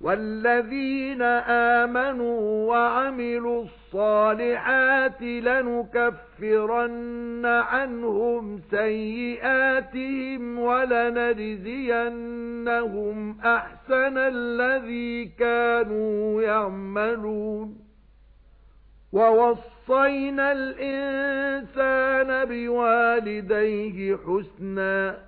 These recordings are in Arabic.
وَالَّذِينَ آمَنُوا وَعَمِلُوا الصَّالِحَاتِ لَنُكَفِّرَنَّ عَنْهُمْ سَيِّئَاتِهِمْ وَلَنَجْزِيَنَّهُمْ أَحْسَنَ الَّذِي كَانُوا يَعْمَلُونَ وَوَصَّيْنَا الْإِنسَانَ بِوَالِدَيْهِ حُسْنًا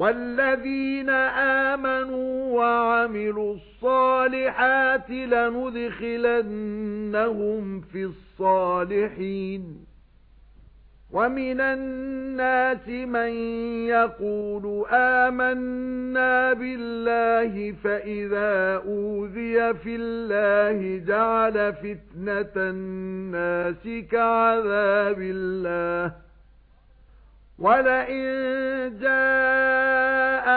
وَالَّذِينَ آمَنُوا وَعَمِلُوا الصَّالِحَاتِ لَنُدْخِلَنَّهُمْ فِي الصَّالِحِينَ. وَمِنَ النَّاسِ مَن يَقُولُ آمَنَّا بِاللَّهِ فَإِذَا أُوذِيَ فِي اللَّهِ جَعَلَ فِتْنَةَ النَّاسِ كَعَذَابِ اللَّهِ. وَلَئِن جَاءَ